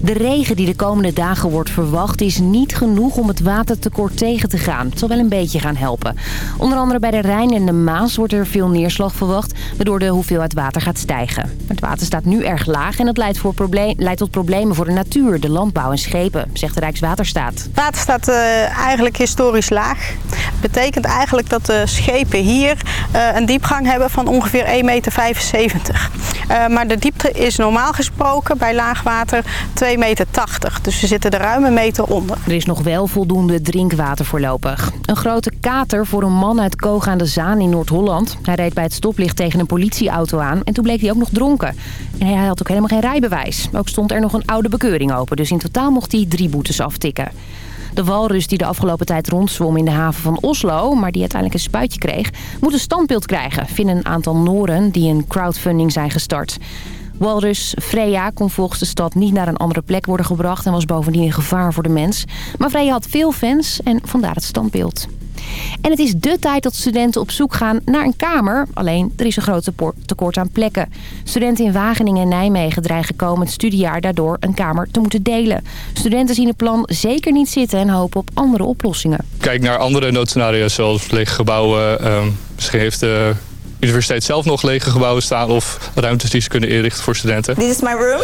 De regen die de komende dagen wordt verwacht is niet genoeg om het watertekort tegen te gaan. Het zal wel een beetje gaan helpen. Onder andere bij de Rijn en de Maas wordt er veel neerslag verwacht... waardoor de hoeveelheid water gaat stijgen. Het water staat nu erg laag en dat leidt, voor leidt tot problemen voor de natuur, de landbouw en schepen, zegt de Rijkswaterstaat. Water staat uh, eigenlijk historisch laag. Dat betekent eigenlijk dat de schepen hier uh, een diepgang hebben van ongeveer 1,75 meter. Uh, maar de diepte is normaal gesproken bij laagwater 2,80 meter. Dus we zitten er ruim een meter onder. Er is nog wel voldoende drinkwater voorlopig. Een grote kater voor een man uit Koog aan de Zaan in Noord-Holland. Hij reed bij het stoplicht tegen een politieauto aan en toen bleek hij ook nog dronken. En hij had ook helemaal geen rijbewijs. Ook stond er nog een oude bekeuring open, dus in totaal mocht hij drie boetes aftikken. De walrus die de afgelopen tijd rondzwom in de haven van Oslo... maar die uiteindelijk een spuitje kreeg... moet een standbeeld krijgen, vinden een aantal Noren die een crowdfunding zijn gestart. Walrus Freya kon volgens de stad niet naar een andere plek worden gebracht... en was bovendien een gevaar voor de mens. Maar Freya had veel fans en vandaar het standbeeld. En het is de tijd dat studenten op zoek gaan naar een kamer. Alleen, er is een groot tekort aan plekken. Studenten in Wageningen en Nijmegen dreigen komend studiejaar daardoor een kamer te moeten delen. Studenten zien het plan zeker niet zitten en hopen op andere oplossingen. Kijk naar andere noodscenario's zoals lege gebouwen. Misschien heeft de universiteit zelf nog lege gebouwen staan of ruimtes die ze kunnen inrichten voor studenten. This is my room.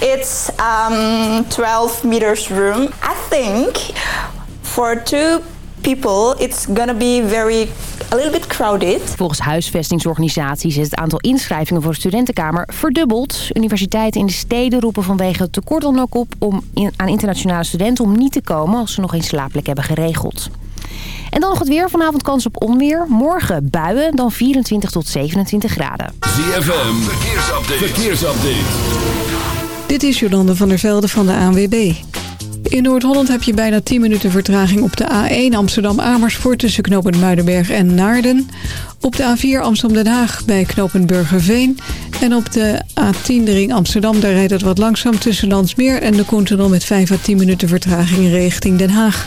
It's um, 12 meters room. I think for two people, it's gonna be very a little bit crowded. Volgens huisvestingsorganisaties is het aantal inschrijvingen voor de studentenkamer verdubbeld. Universiteiten in de steden roepen vanwege het tekort dan ook op om aan internationale studenten om niet te komen als ze nog geen slaapplek hebben geregeld. En dan nog het weer. Vanavond kans op onweer. Morgen buien, dan 24 tot 27 graden. ZFM, verkeersupdate. verkeersupdate. Dit is Jolande van der Velde van de ANWB. In Noord-Holland heb je bijna 10 minuten vertraging op de A1 Amsterdam-Amersfoort... tussen knooppunt Muidenberg en Naarden. Op de A4 Amsterdam-Den Haag bij knooppunt Burgerveen. En op de A10 de ring Amsterdam, daar rijdt het wat langzaam... tussen Landsmeer en de Koentunnel met 5 à 10 minuten vertraging richting Den Haag.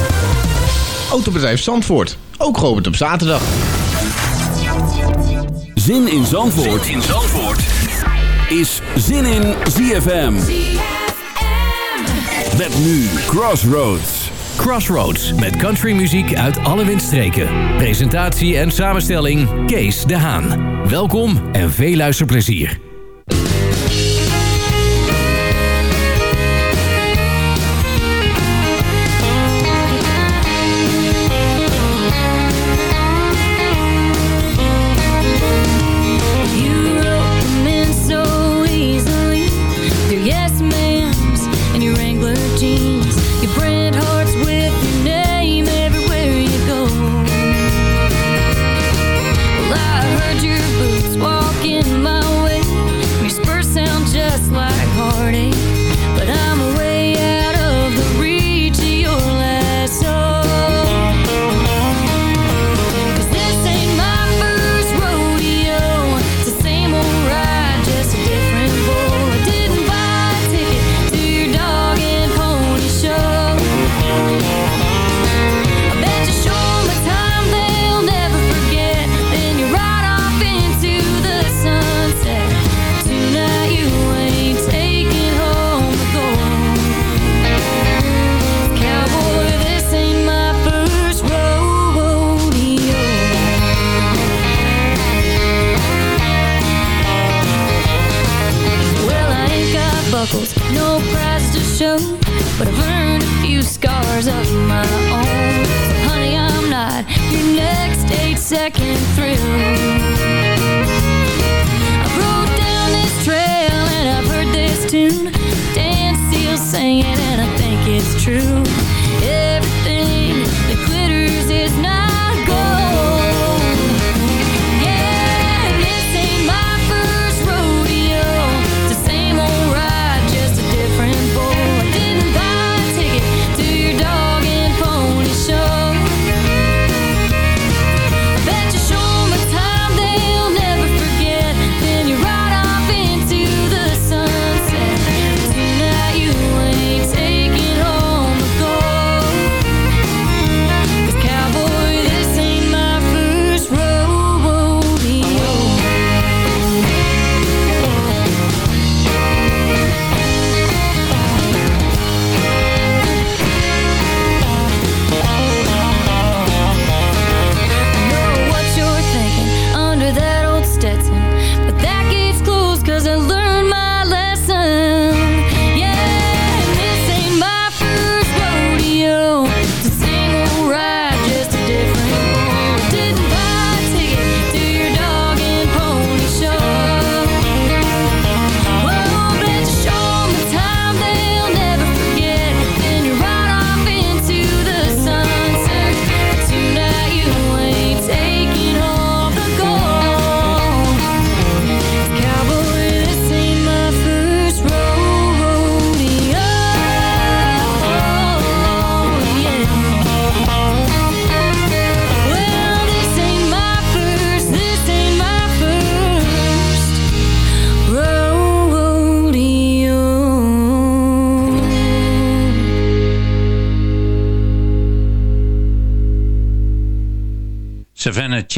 Autobedrijf Zandvoort, ook geopend op zaterdag. Zin in Zandvoort, zin in Zandvoort. is Zin in ZFM. Met nu Crossroads. Crossroads met countrymuziek uit alle windstreken. Presentatie en samenstelling Kees de Haan. Welkom en veel luisterplezier.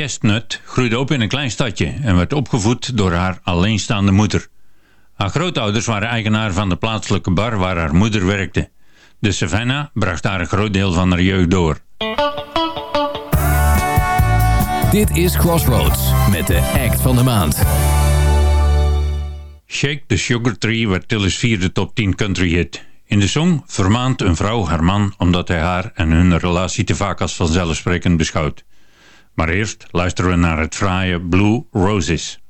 Chestnut groeide op in een klein stadje en werd opgevoed door haar alleenstaande moeder. Haar grootouders waren eigenaar van de plaatselijke bar waar haar moeder werkte. De Savannah bracht daar een groot deel van haar jeugd door. Dit is Crossroads met de act van de maand. Shake the Sugar Tree werd Tillis vierde top 10 country hit. In de song vermaant een vrouw haar man omdat hij haar en hun relatie te vaak als vanzelfsprekend beschouwt. Maar eerst luisteren we naar het fraaie Blue Roses.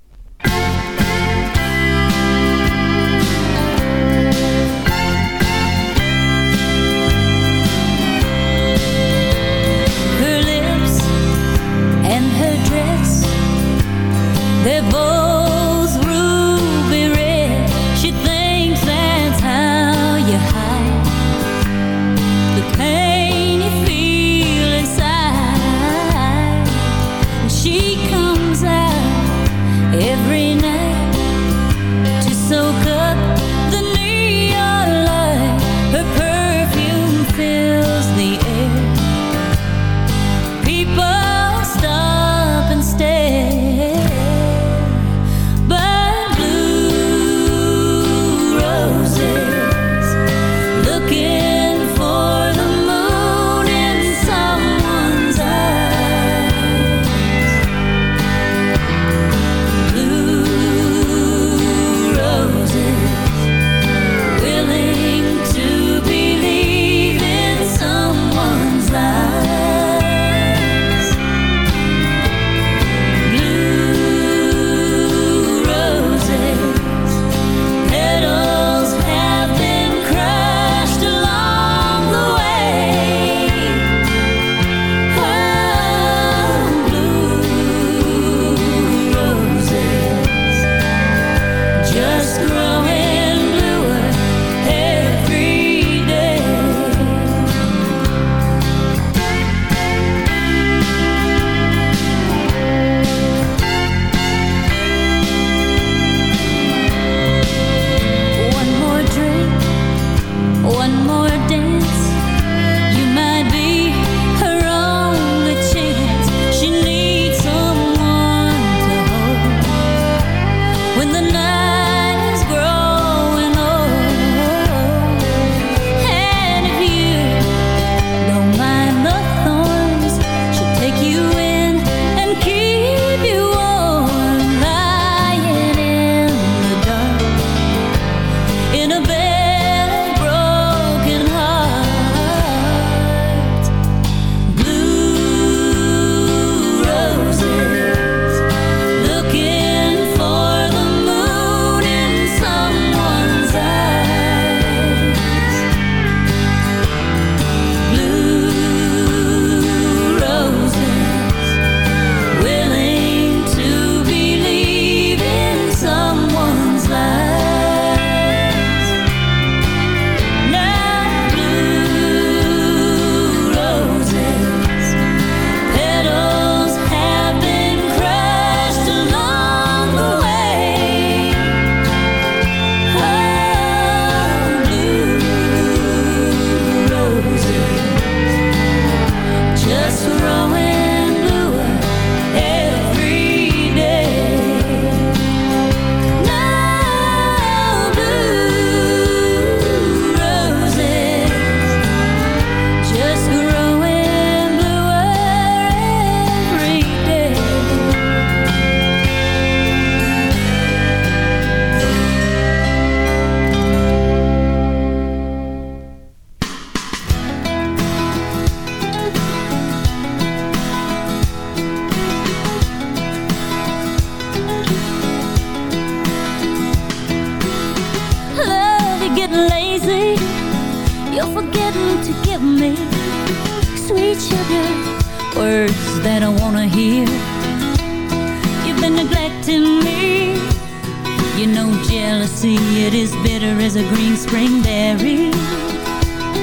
Jealousy, it is bitter as a green spring berry.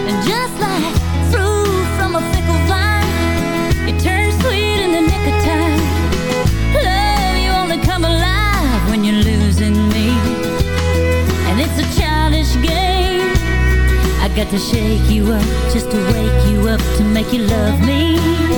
And just like fruit from a fickle vine, it turns sweet in the nick of time. Love, you only come alive when you're losing me. And it's a childish game. I got to shake you up just to wake you up to make you love me.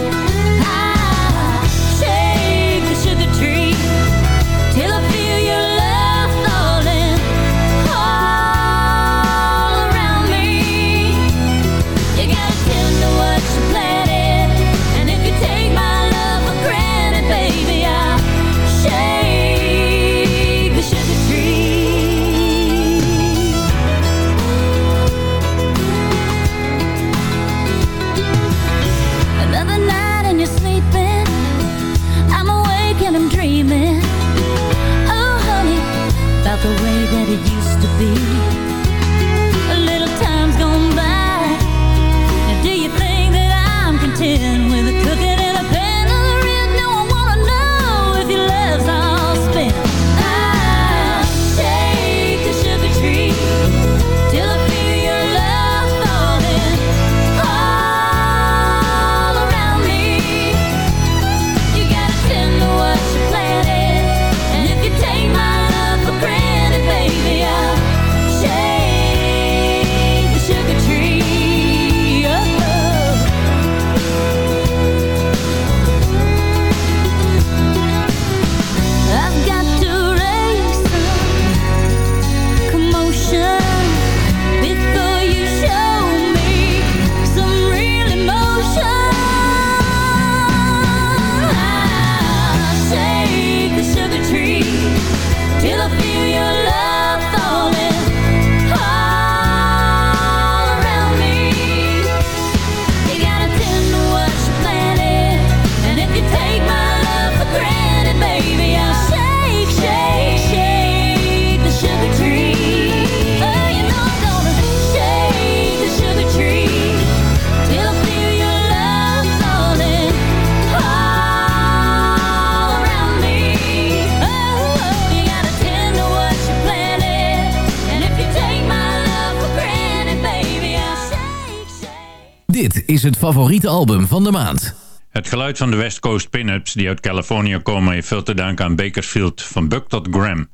Is het favoriete album van de maand. Het geluid van de West Coast Pinups die uit Californië komen... heeft veel te danken aan Bakersfield van Buck tot Graham.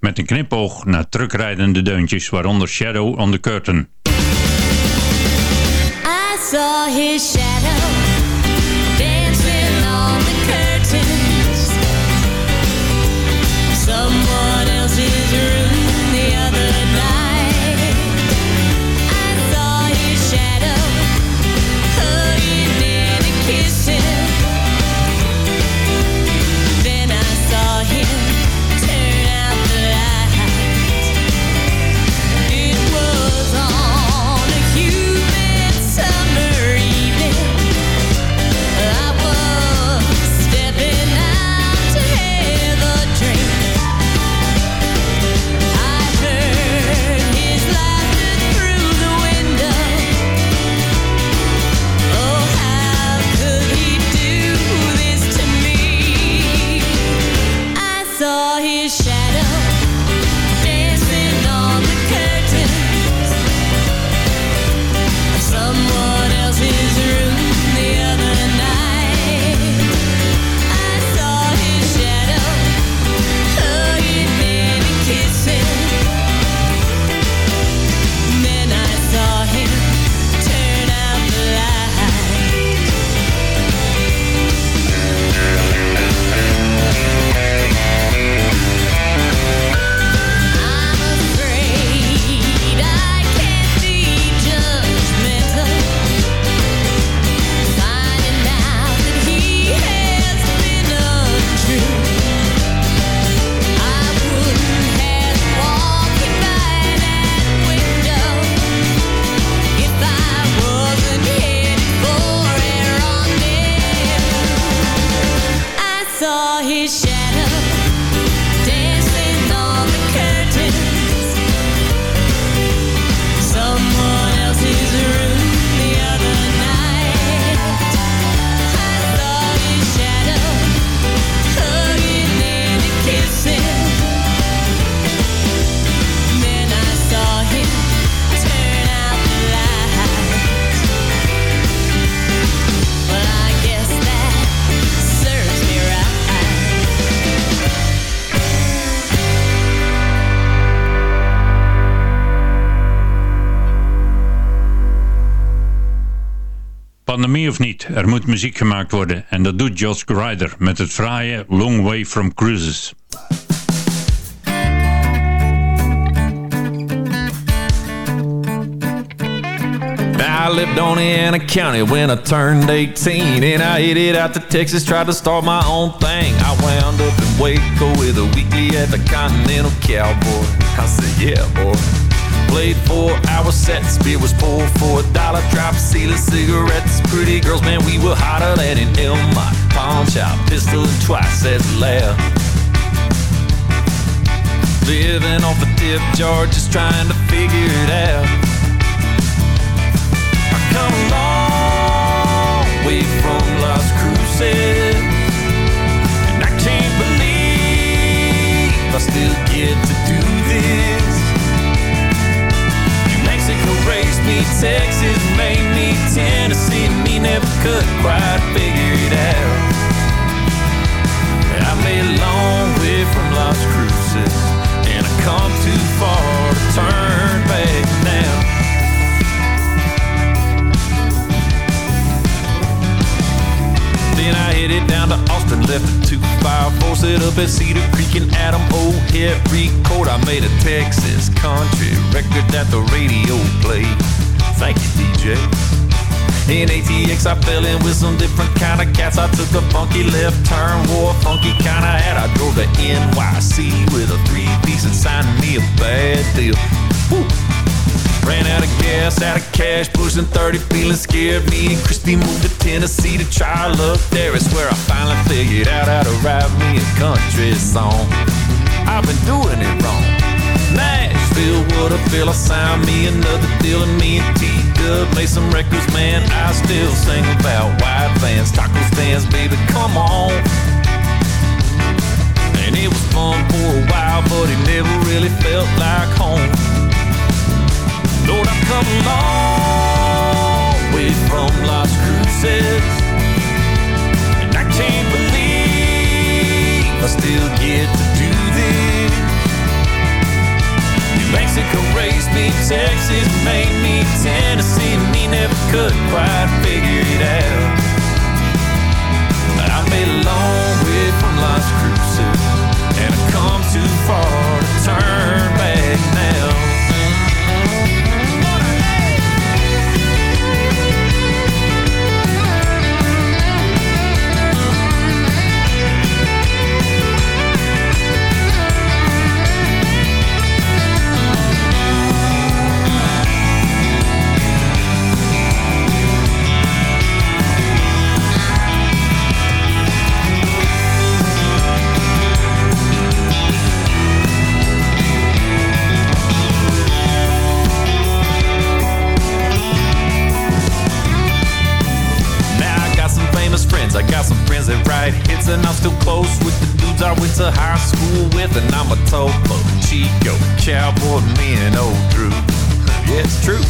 Met een knipoog naar terugrijdende deuntjes... waaronder Shadow on the Curtain. I saw his shadow moet muziek gemaakt worden. En dat doet Josh Grider met het fraaie Long Way From Cruises. I lived on in a county when I turned 18 And I headed out to Texas, tried to start my own thing. I wound up in Waco with a weekly at the Continental Cowboy. I said, yeah, boy Played four hour sets, beer was poured for a dollar. Drop sealer cigarettes, pretty girls, man, we were hotter than an Elmont. Pawn shop, pistol, and twice as loud. Living off a tip jar, just trying to figure it out. I come a long way from Las Cruces, and I can't believe I still get to do this. Raised me, Texas made me, Tennessee me never could quite figure it out. I made a long way from Las Cruces, and I come too far to turn Then I headed down to Austin, left a 254, set up at Cedar Creek and Adam O. hit record. I made a Texas country record that the radio played. Thank you, DJ. In ATX, I fell in with some different kind of cats. I took a funky left turn, wore a funky kind of hat. I drove to NYC with a three piece and signed me a bad deal. Woo. Ran out of gas, out of cash, pushing 30, feeling scared. Me and Crispy moved to Tennessee to try luck there. Where I finally figured out how to write me a country song. I've been doing it wrong. Nashville, what a feel. I signed me another deal, and me and T Dub made some records, man. I still sing about white vans, taco stands, baby. Come on. And it was fun for a while, but it get to do this. New Mexico raised me, Texas made me, Tennessee me never could quite figure it out. But I made a long way from Las Cruces, and I've come too far to turn back school with. And I'm a topo, Chico, cowboy, me and old Drew. Yeah, it's true.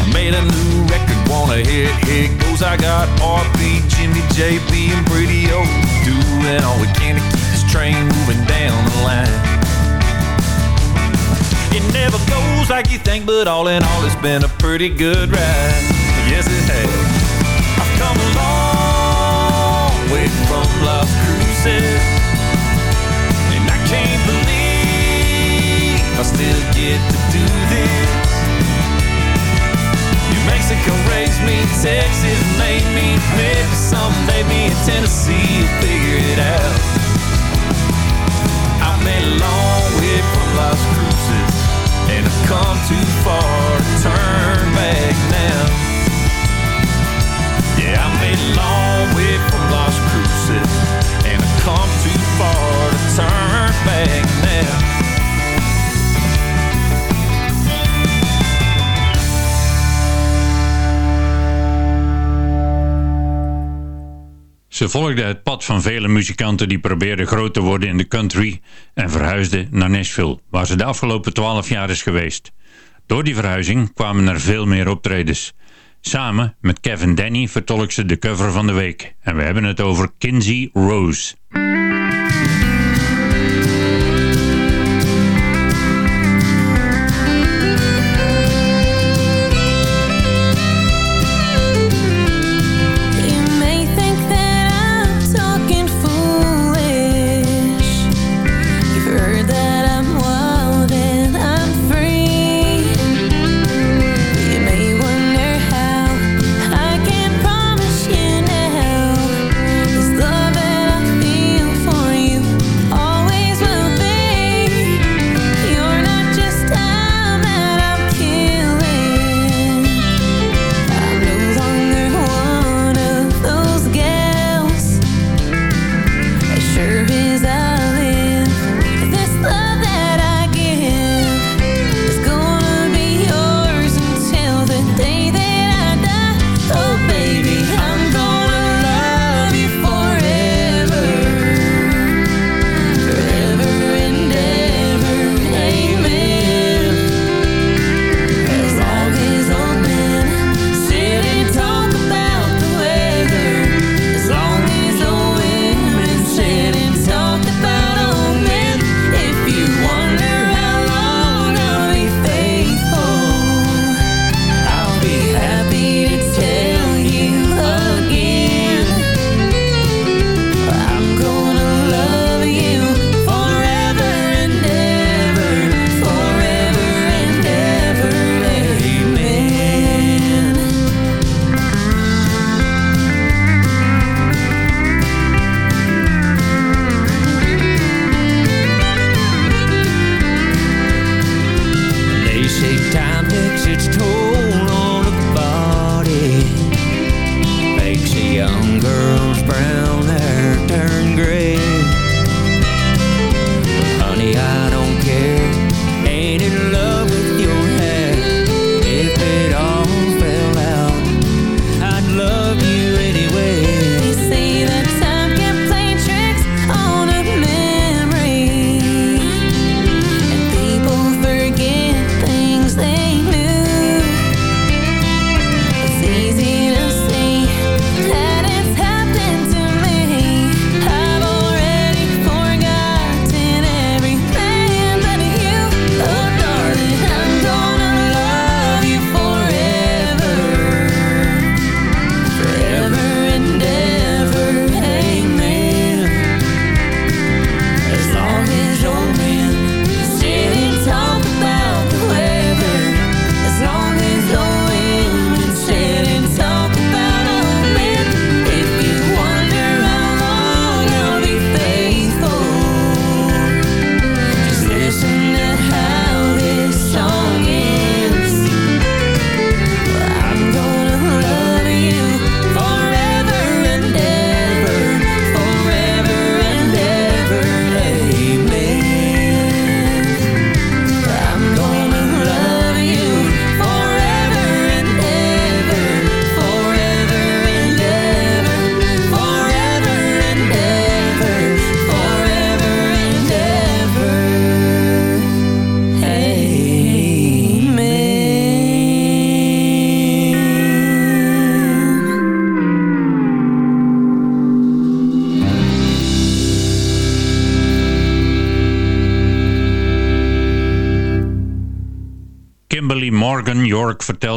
I made a new record, wanna hear it? Here goes. I got RP, Jimmy, JB, and Brady O. Doing all we can to keep this train moving down the line. It never goes like you think, but all in all, it's been a pretty good ride. Yes, it has. I've come a long way from Las Cruces, I still get to do this. New Mexico raised me, Texas made me, maybe someday me in Tennessee will figure it out. I made a long way from Las Cruces, and I've come too far Ze volgde het pad van vele muzikanten die probeerden groot te worden in de country en verhuisden naar Nashville, waar ze de afgelopen twaalf jaar is geweest. Door die verhuizing kwamen er veel meer optredens. Samen met Kevin Denny vertolkt ze de cover van de week. En we hebben het over Kinsey Rose.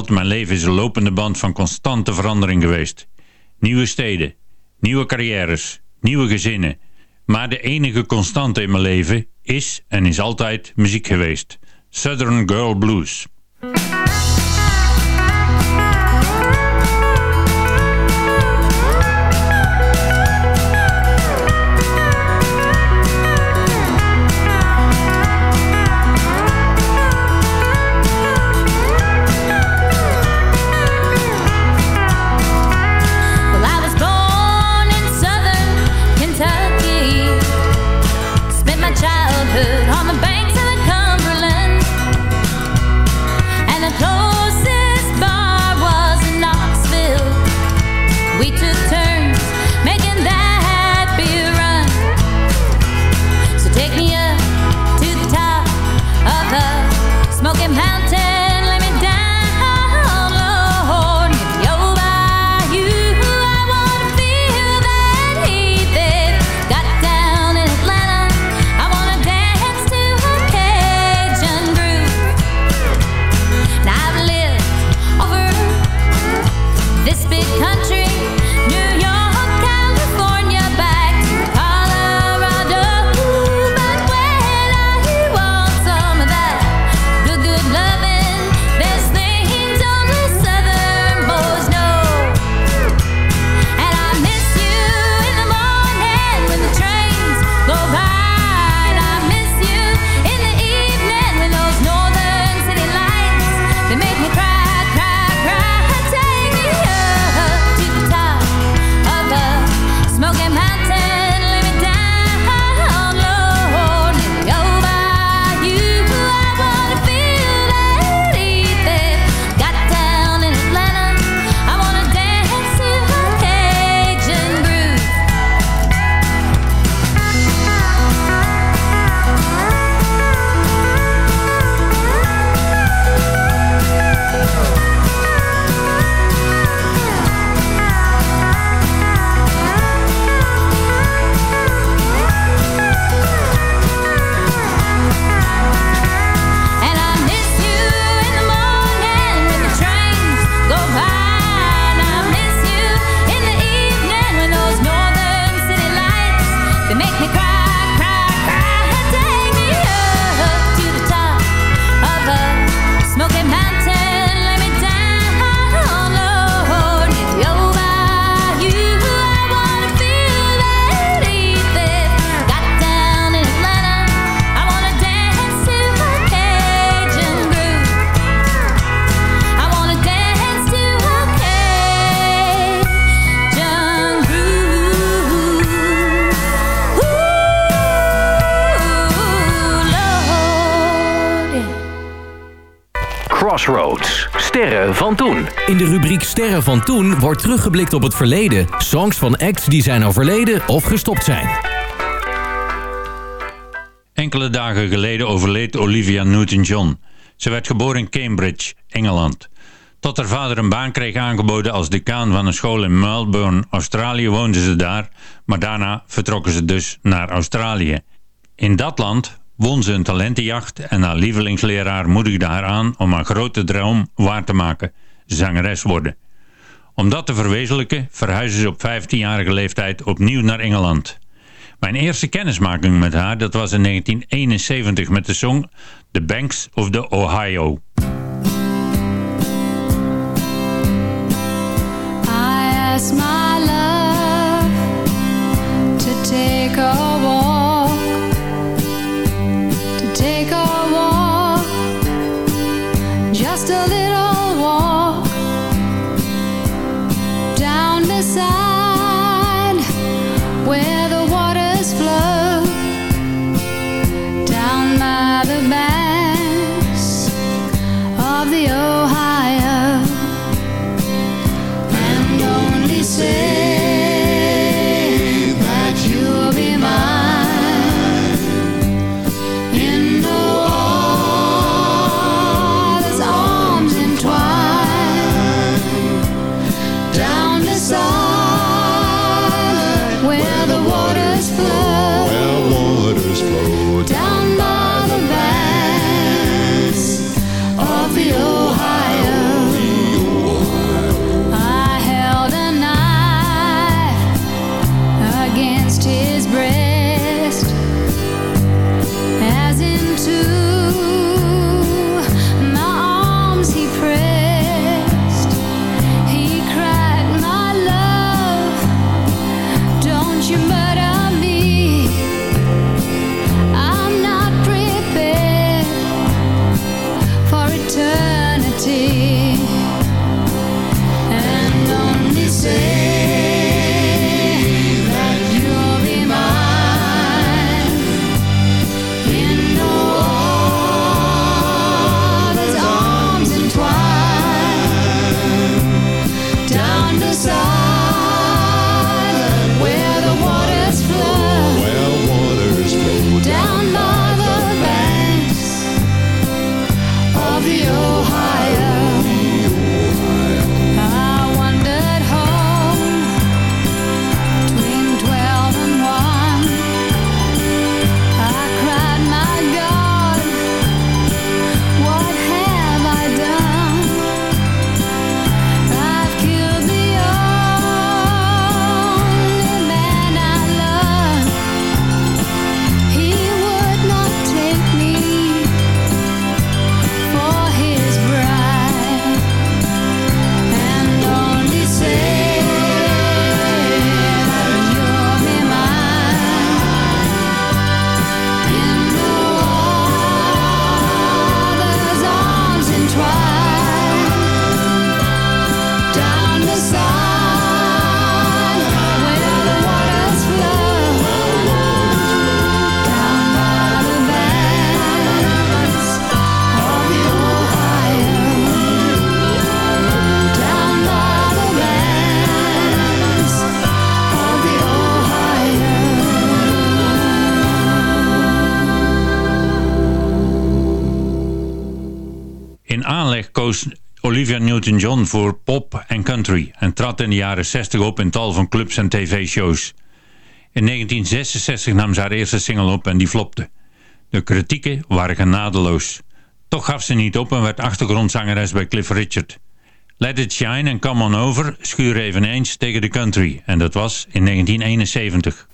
Mijn leven is een lopende band van constante verandering geweest. Nieuwe steden, nieuwe carrières, nieuwe gezinnen. Maar de enige constante in mijn leven is en is altijd muziek geweest. Southern Girl Blues. In de rubriek Sterren van toen wordt teruggeblikt op het verleden. Songs van acts die zijn overleden of gestopt zijn. Enkele dagen geleden overleed Olivia Newton-John. Ze werd geboren in Cambridge, Engeland. Tot haar vader een baan kreeg aangeboden als decaan van een school in Melbourne, Australië, woonde ze daar. Maar daarna vertrokken ze dus naar Australië. In dat land won ze een talentenjacht en haar lievelingsleraar moedigde haar aan om haar grote droom waar te maken, zangeres worden. Om dat te verwezenlijken verhuisde ze op 15-jarige leeftijd opnieuw naar Engeland. Mijn eerste kennismaking met haar dat was in 1971 met de song The Banks of the Ohio. I John voor pop en country en trad in de jaren 60 op in tal van clubs en tv-shows. In 1966 nam ze haar eerste single op en die flopte. De kritieken waren genadeloos. Toch gaf ze niet op en werd achtergrondzangeres bij Cliff Richard. Let It Shine en Come On Over schuren eveneens tegen de country en dat was in 1971.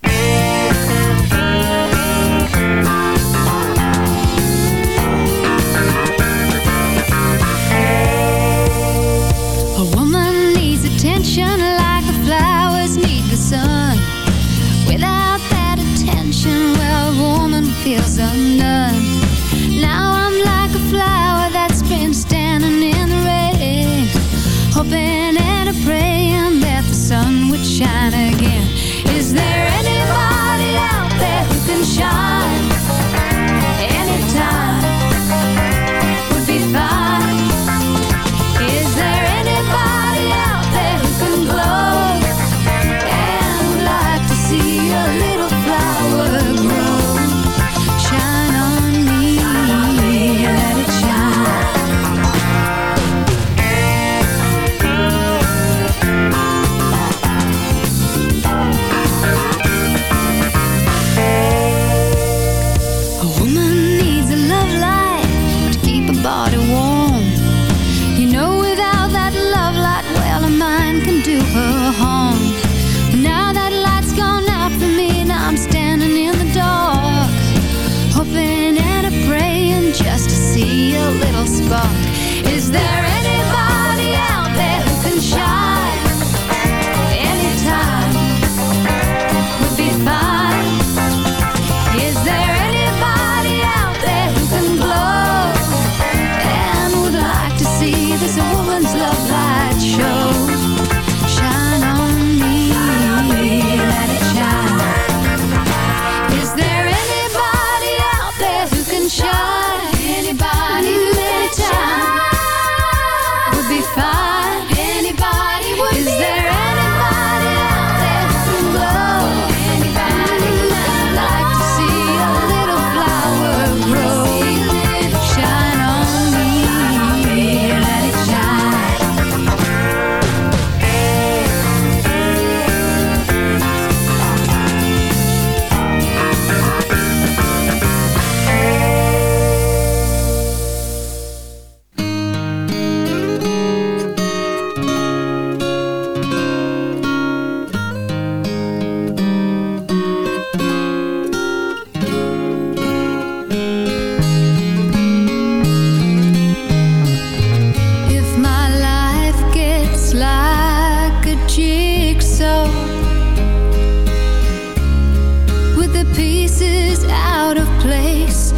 Is out of place.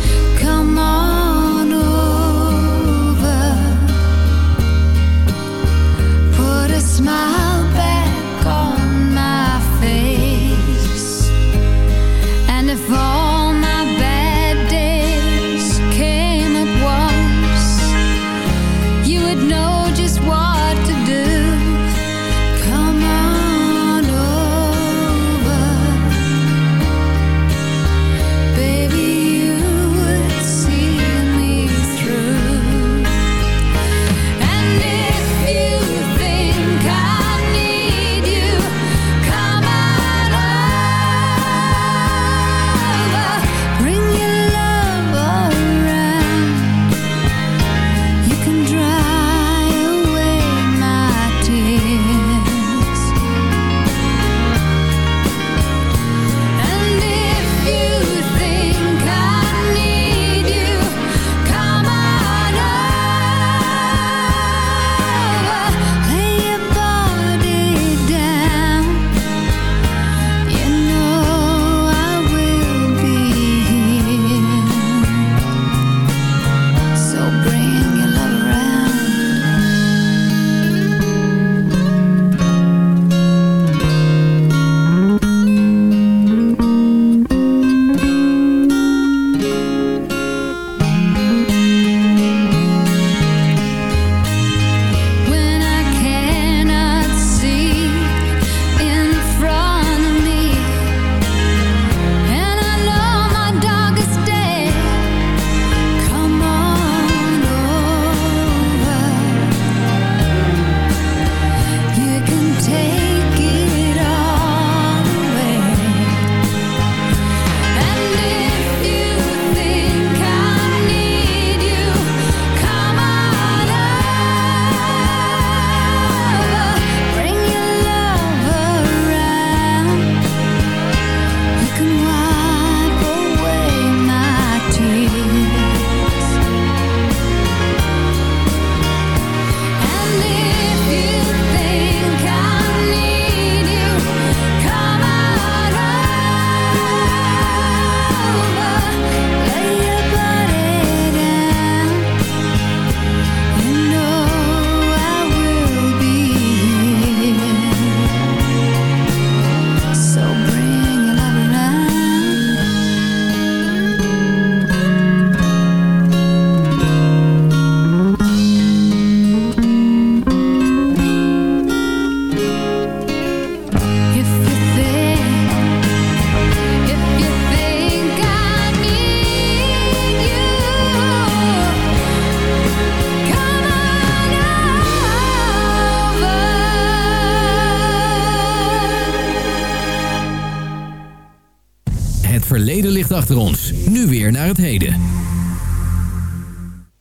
Achter ons. Nu weer naar het heden.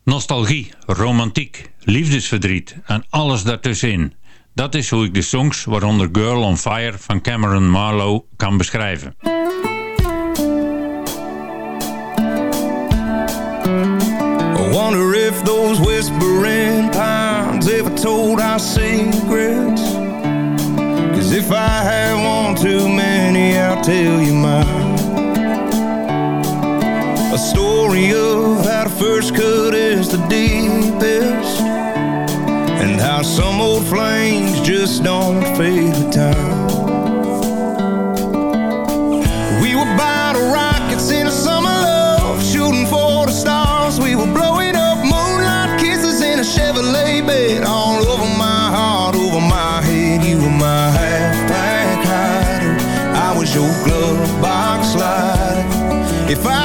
Nostalgie, romantiek, liefdesverdriet en alles daartussenin. Dat is hoe ik de songs, waaronder Girl on Fire van Cameron Marlowe, kan beschrijven. I wonder if those whispering pines ever told our secrets. Cause if I have one too many, I'll tell you mine. First cut is the deepest. And how some old flames just don't fade with time. We were bottle rockets in a summer love, shooting for the stars. We were blowing up moonlight kisses in a Chevrolet bed, all over my heart, over my head. You were my half-back hider. I was your glove box slider. If I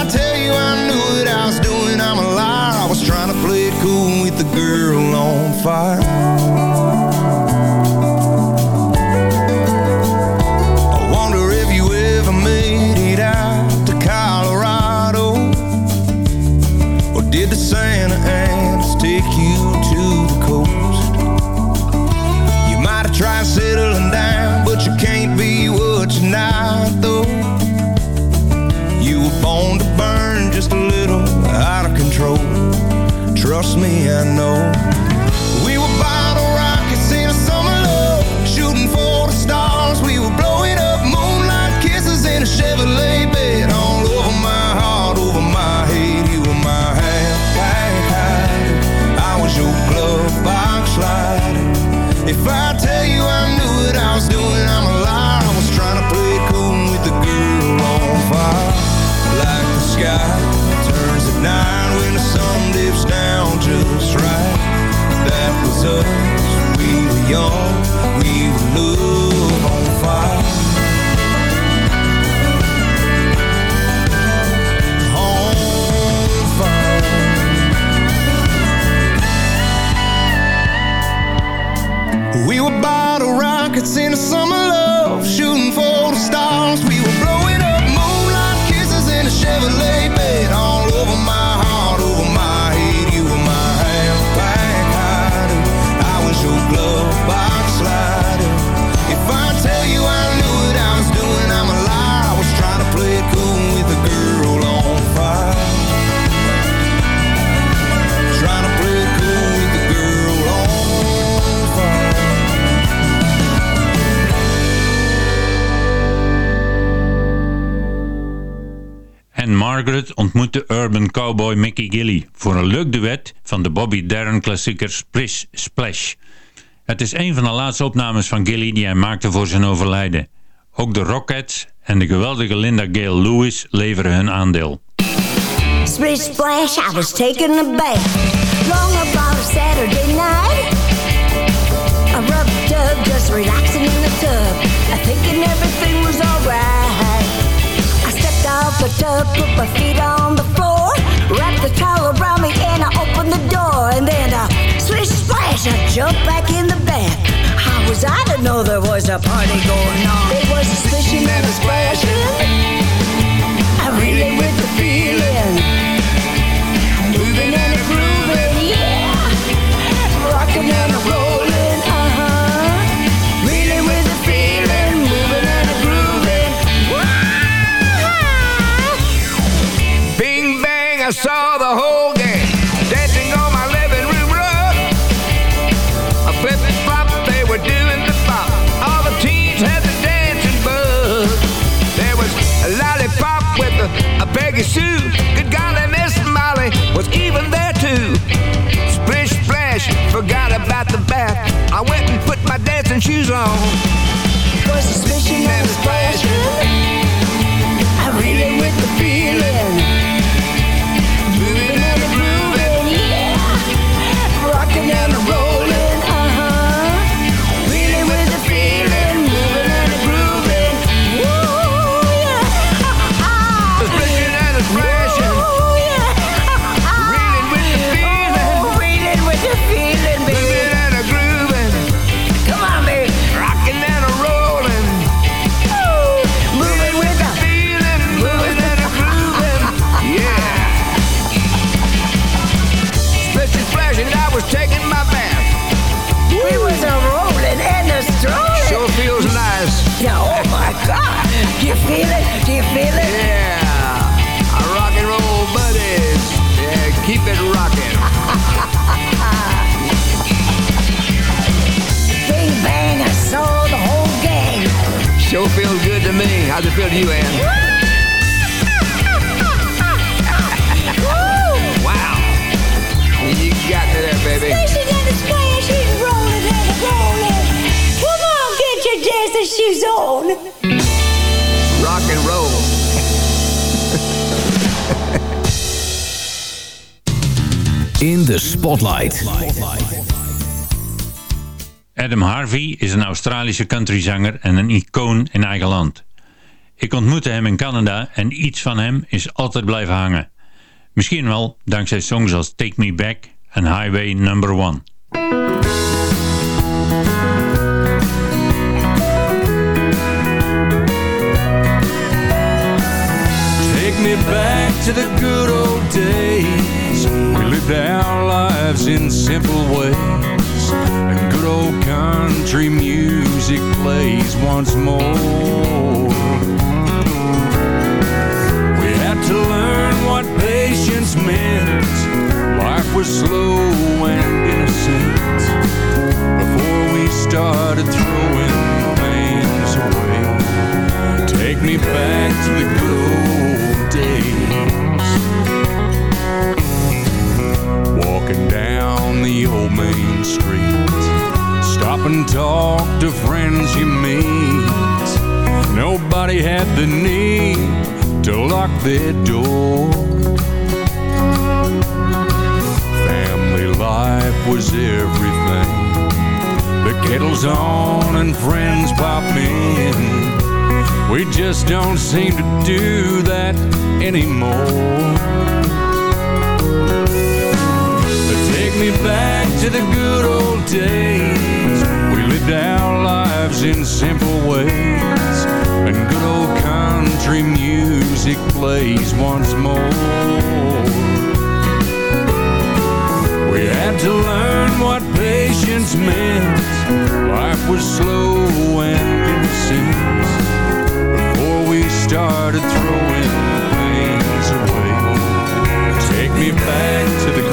Margaret ontmoet de urban cowboy Mickey Gilly voor een leuk duet van de Bobby Darin klassieker Splish Splash. Het is een van de laatste opnames van Gilly die hij maakte voor zijn overlijden. Ook de Rockettes en de geweldige Linda Gale Lewis leveren hun aandeel. Splish splash, I was taking a bath. Long about a Saturday night. I rubbed up, just relaxing in the tub. I thinking everything was alright. The tub, put my feet on the floor. Wrapped the towel around me and I opened the door. And then I splish splash, I jumped back in the bath. How was I to know there was a party going on? It was a splishing and a splashing. I really with the feeling. Saw the whole gang dancing on my living room rug. A flip and flop, they were doing the bop. All the teens had the dancing bug. There was a lollipop with a, a Peggy Sue. Good golly, Miss Molly was even there too. Splish splash, forgot about the bath. I went and put my dancing shoes on. To feel to you, Ann? wow. You got me there, baby. Splashing and a splashing, rolling and a rolling. Come on, get your dancing shoes on. Rock and roll. In de Spotlight. Adam Harvey is een Australische countryzanger en een icoon in eigen land. Ik ontmoette hem in Canada en iets van hem is altijd blijven hangen. Misschien wel dankzij songs als Take Me Back en Highway Number One. Take me back to the good old days. We lived our lives in simple ways. And good old country music plays once more. What patience meant. Life was slow and innocent. Before we started throwing things away. Take me back to the good old days. Walking down the old main street. Stop and talk to friends you meet. Nobody had the need to lock their door. Family life was everything. The kettle's on and friends pop in. We just don't seem to do that anymore. Take me back to the good old days. We lived our lives in simple ways. And good old country music plays once more. We had to learn what patience meant. Life was slow and innocent before we started throwing things away. Take me back to the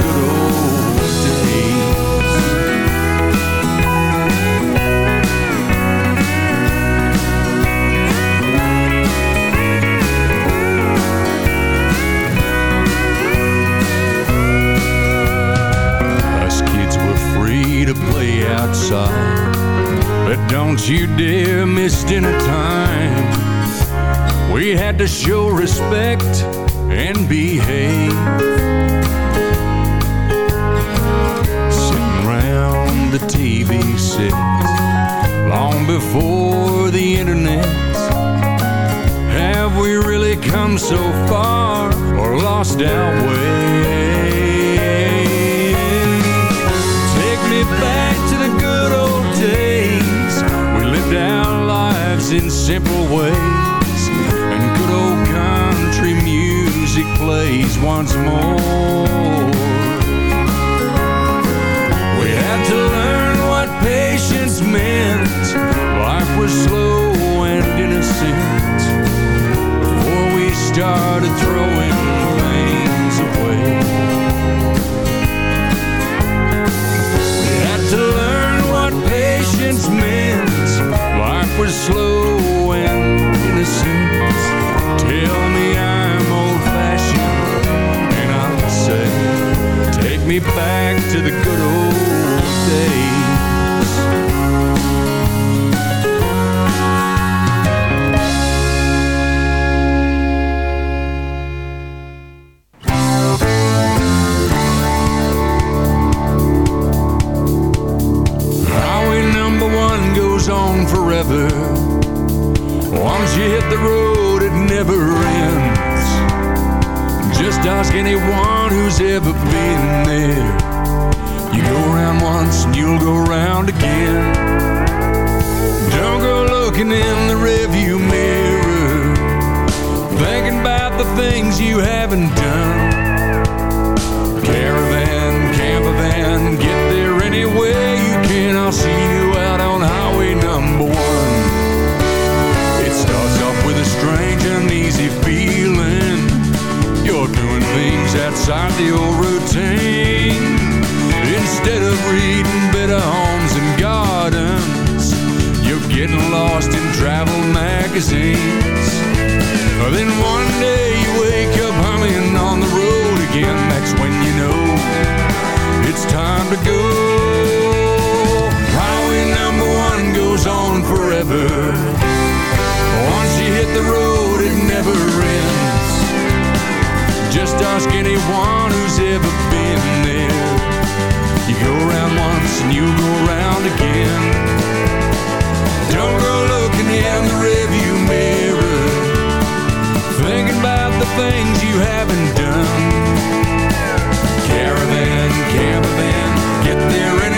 don't you dare miss dinner time. We had to show respect and behave. Sitting around the TV set long before the internet. Have we really come so far or lost our way? Take me back to the good old days. Our lives in simple ways. And good old country music plays once more. We had to learn what patience meant. Life was slow and innocent before we started throwing things away. We had to learn what patience meant. Was slow and innocent. Tell me I'm old fashioned, and I'll say, take me back to the good old days. Been there. You go around once and you'll go around again. Don't go looking in the rearview mirror, thinking about the things you haven't done. Out the old routine. Instead of reading better homes and gardens, you're getting lost in travel magazines. Then one day you wake up humming on the road again. That's when you know it's time to go. Highway number one goes on forever. Once you hit the road, it never ends. Just ask anyone who's ever been there. You go around once and you go around again. Don't go looking in the rearview mirror, thinking about the things you haven't done. Caravan, campervan, get there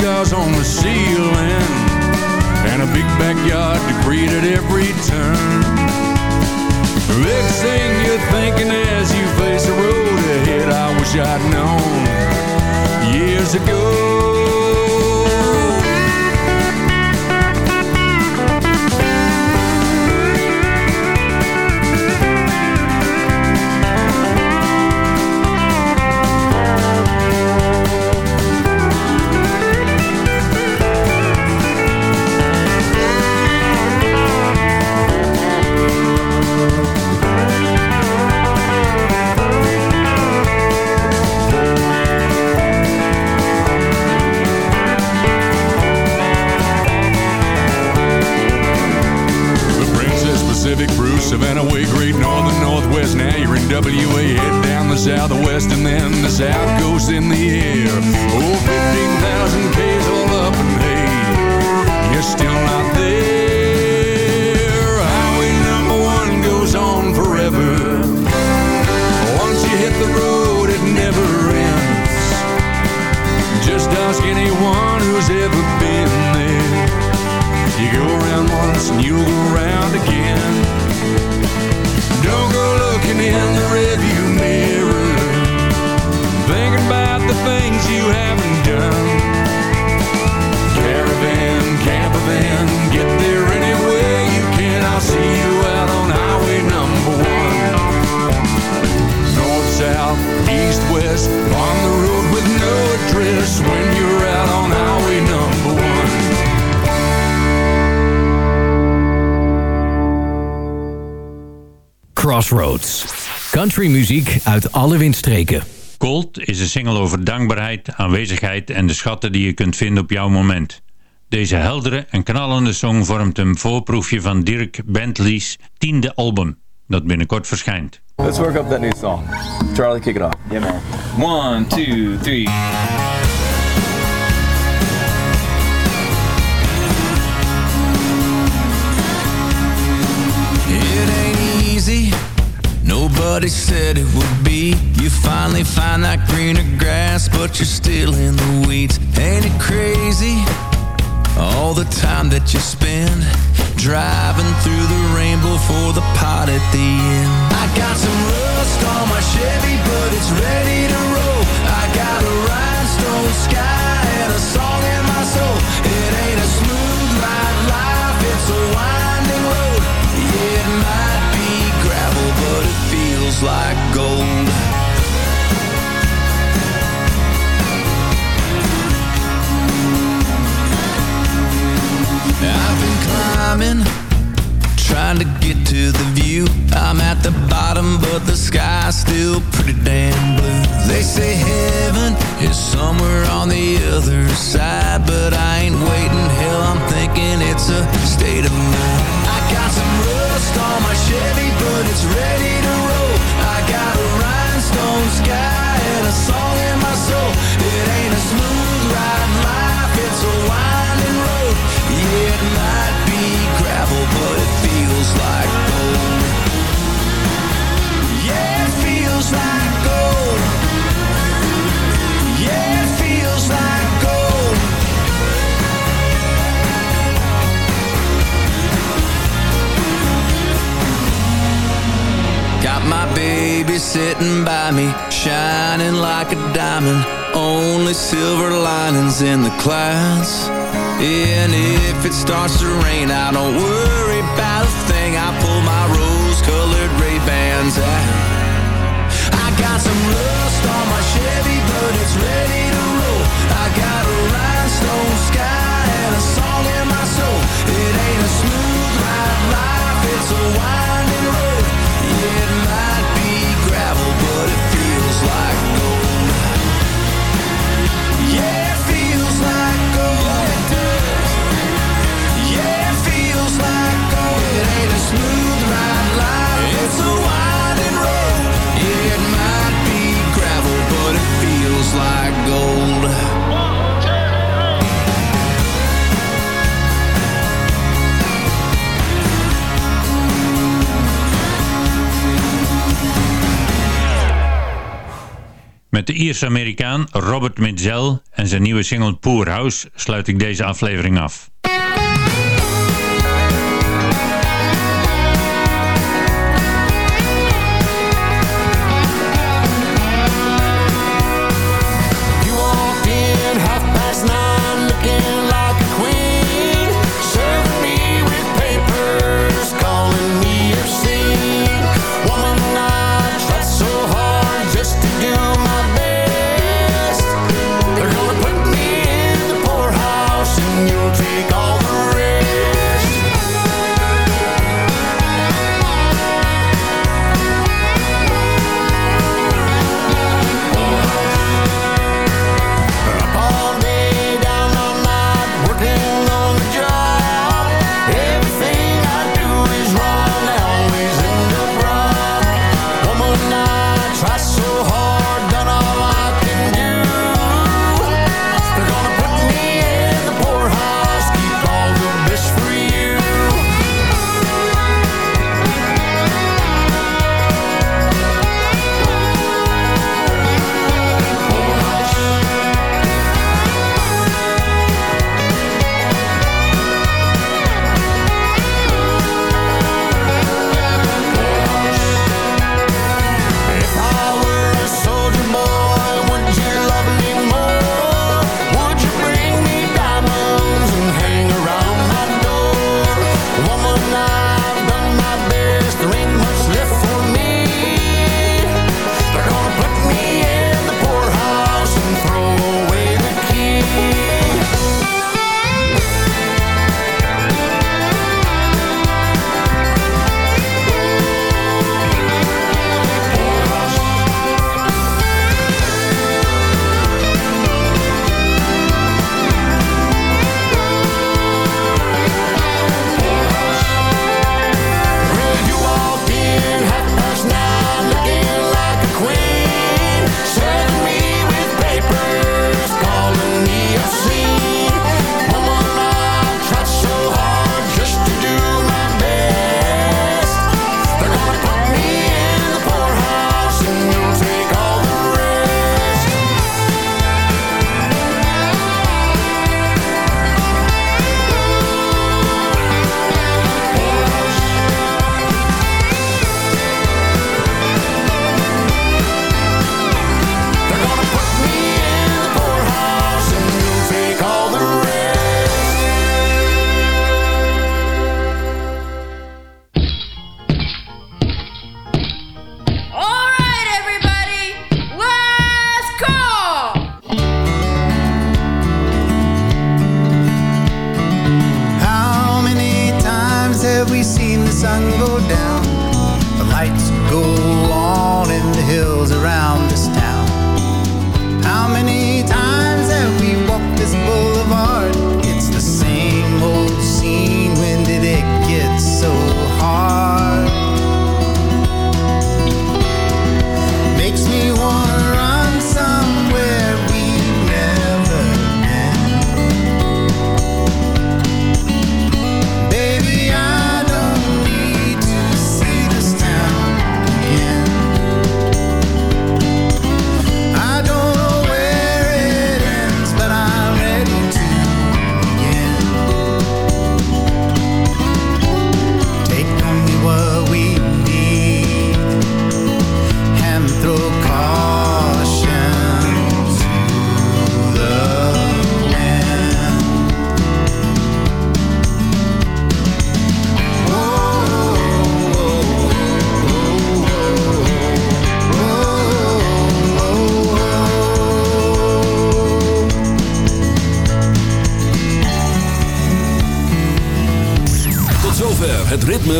stars on the ceiling. And a big backyard to greet at every turn. Next thing you're thinking as you face the road ahead, I wish I'd known years ago. Countrymuziek uit alle windstreken. Cold is een single over dankbaarheid, aanwezigheid en de schatten die je kunt vinden op jouw moment. Deze heldere en knallende song vormt een voorproefje van Dirk Bentley's tiende album, dat binnenkort verschijnt. Let's work up that new song. Charlie, kick it off. Yeah, man. One, two, three. Nobody said it would be. You finally find that greener grass, but you're still in the weeds. Ain't it crazy? All the time that you spend driving through the rainbow for the pot at the end. I got some rust on my Chevy, but it's ready to roll. I got a rhinestone sky and a song in my soul. It ain't a smooth ride life, it's a winding road. Yeah, feels like gold. I've been climbing, trying to get to the view. I'm at the bottom, but the sky's still pretty damn blue. They say heaven is somewhere on the other side, but I ain't waiting. Hell, I'm thinking it's a state of mind. I got some rust on my Chevy, but it's ready sky and a song in my soul. It ain't a smooth ride life, it's a winding road. Yeah, it might be gravel, but it feels like gold. Yeah, it feels like gold. Yeah, it feels like gold. Got my big sitting by me, shining like a diamond. Only silver linings in the clouds. And if it starts to rain, I don't worry Met de Ierse Amerikaan Robert Mitzel en zijn nieuwe single Poor House sluit ik deze aflevering af.